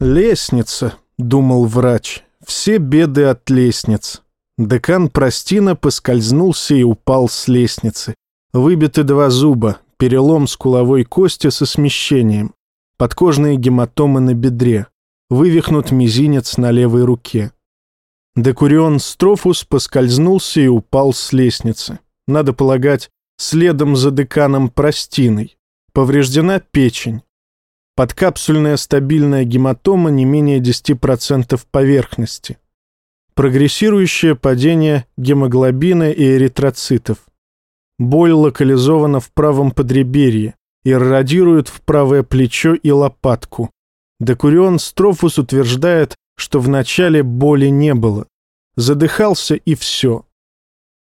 «Лестница», — думал врач, — «все беды от лестниц». Декан Простина поскользнулся и упал с лестницы. Выбиты два зуба, перелом скуловой кости со смещением, подкожные гематомы на бедре, вывихнут мизинец на левой руке. Декурион Строфус поскользнулся и упал с лестницы. Надо полагать, следом за деканом Простиной. Повреждена печень. Подкапсульная стабильная гематома не менее 10% поверхности. Прогрессирующее падение гемоглобина и эритроцитов. Боль локализована в правом подреберье и радирует в правое плечо и лопатку. Декурион Строфус утверждает, что вначале боли не было. Задыхался и все.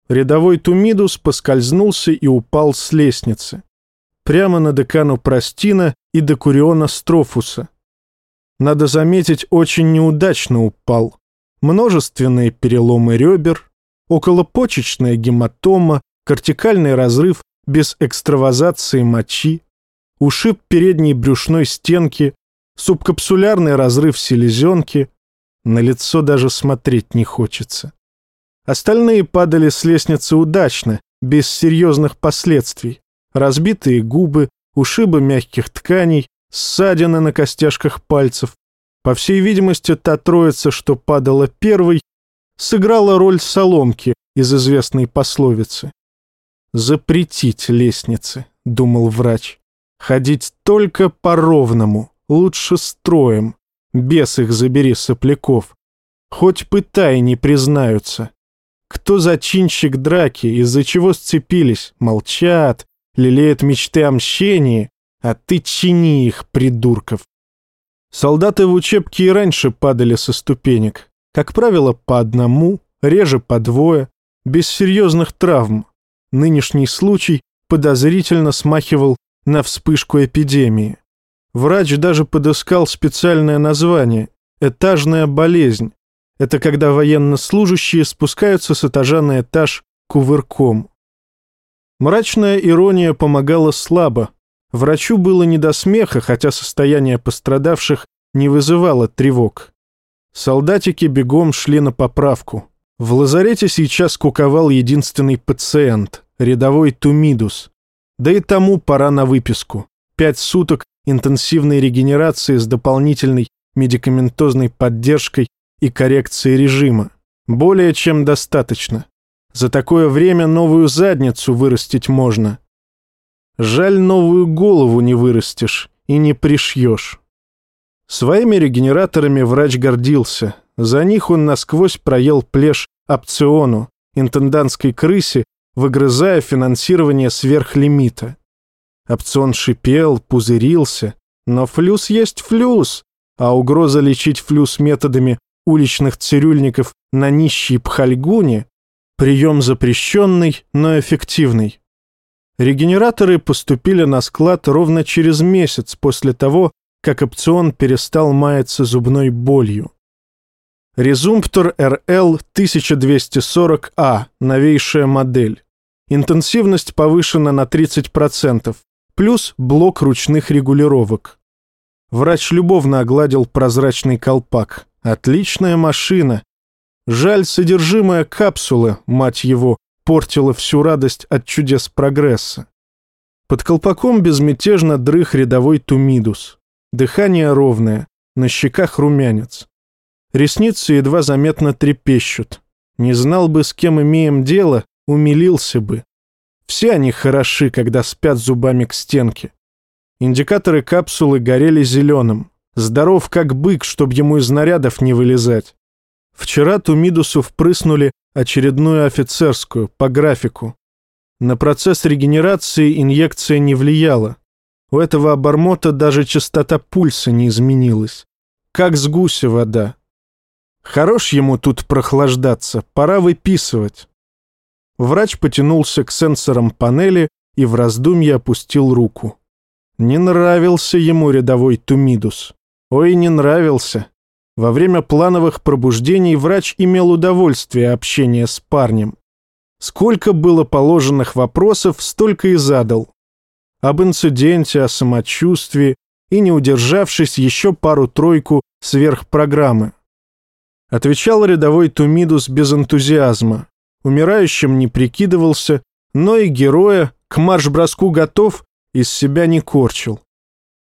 Рядовой Тумидус поскользнулся и упал с лестницы. Прямо на декану Простина и Декуриона Строфуса. Надо заметить, очень неудачно упал. Множественные переломы ребер, околопочечная гематома, кортикальный разрыв без экстравазации мочи, ушиб передней брюшной стенки, субкапсулярный разрыв селезенки. На лицо даже смотреть не хочется. Остальные падали с лестницы удачно, без серьезных последствий. Разбитые губы, ушибы мягких тканей, ссадины на костяшках пальцев. По всей видимости, та троица, что падала первой, сыграла роль соломки из известной пословицы. «Запретить лестницы», — думал врач. «Ходить только по-ровному, лучше строем. Без их забери сопляков. Хоть пытай, не признаются. Кто зачинщик драки, из-за чего сцепились, молчат, лелеют мечты о мщении, а ты чини их, придурков. Солдаты в учебке и раньше падали со ступенек. Как правило, по одному, реже по двое, без серьезных травм. Нынешний случай подозрительно смахивал на вспышку эпидемии. Врач даже подыскал специальное название – этажная болезнь. Это когда военнослужащие спускаются с этажа на этаж кувырком. Мрачная ирония помогала слабо. Врачу было не до смеха, хотя состояние пострадавших не вызывало тревог. Солдатики бегом шли на поправку. В лазарете сейчас куковал единственный пациент, рядовой Тумидус. Да и тому пора на выписку. Пять суток интенсивной регенерации с дополнительной медикаментозной поддержкой и коррекцией режима. Более чем достаточно. За такое время новую задницу вырастить можно. Жаль, новую голову не вырастешь и не пришьешь. Своими регенераторами врач гордился. За них он насквозь проел плешь опциону, интендантской крысе, выгрызая финансирование сверхлимита. Опцион шипел, пузырился, но флюс есть флюс, а угроза лечить флюс методами уличных цирюльников на нищей пхальгуне Прием запрещенный, но эффективный. Регенераторы поступили на склад ровно через месяц после того, как опцион перестал маяться зубной болью. Резумптор RL 1240A, новейшая модель. Интенсивность повышена на 30%, плюс блок ручных регулировок. Врач любовно огладил прозрачный колпак. Отличная машина, Жаль, содержимое капсулы, мать его, портило всю радость от чудес прогресса. Под колпаком безмятежно дрых рядовой тумидус. Дыхание ровное, на щеках румянец. Ресницы едва заметно трепещут. Не знал бы, с кем имеем дело, умилился бы. Все они хороши, когда спят зубами к стенке. Индикаторы капсулы горели зеленым. Здоров как бык, чтоб ему из нарядов не вылезать. Вчера Тумидусу впрыснули очередную офицерскую, по графику. На процесс регенерации инъекция не влияла. У этого обормота даже частота пульса не изменилась. Как с гуся вода. Хорош ему тут прохлаждаться, пора выписывать. Врач потянулся к сенсорам панели и в раздумье опустил руку. Не нравился ему рядовой Тумидус. Ой, не нравился. Во время плановых пробуждений врач имел удовольствие общения с парнем. Сколько было положенных вопросов, столько и задал. Об инциденте, о самочувствии и, не удержавшись, еще пару-тройку сверх программы. Отвечал рядовой Тумидус без энтузиазма. Умирающим не прикидывался, но и героя к марш-броску готов из себя не корчил.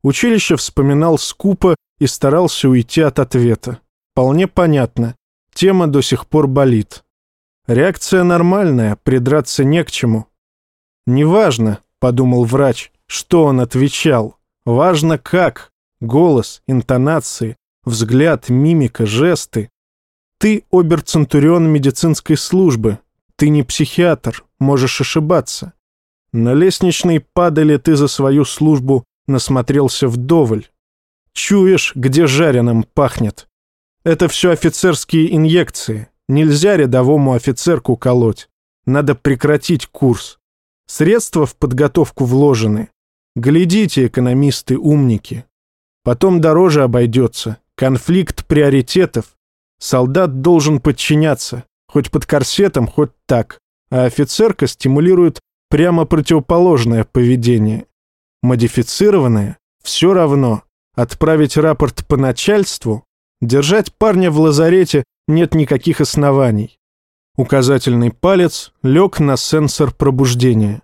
Училище вспоминал скупо и старался уйти от ответа. Вполне понятно. Тема до сих пор болит. Реакция нормальная, придраться не к чему. «Неважно», — подумал врач, — что он отвечал. Важно как. Голос, интонации, взгляд, мимика, жесты. Ты оберцентурион медицинской службы. Ты не психиатр, можешь ошибаться. На лестничной падали ты за свою службу насмотрелся вдоволь. Чуешь, где жареным пахнет. Это все офицерские инъекции. Нельзя рядовому офицерку колоть. Надо прекратить курс. Средства в подготовку вложены. Глядите, экономисты-умники. Потом дороже обойдется. Конфликт приоритетов. Солдат должен подчиняться. Хоть под корсетом, хоть так. А офицерка стимулирует прямо противоположное поведение. Модифицированное – все равно. Отправить рапорт по начальству Держать парня в лазарете нет никаких оснований. Указательный палец лег на сенсор пробуждения.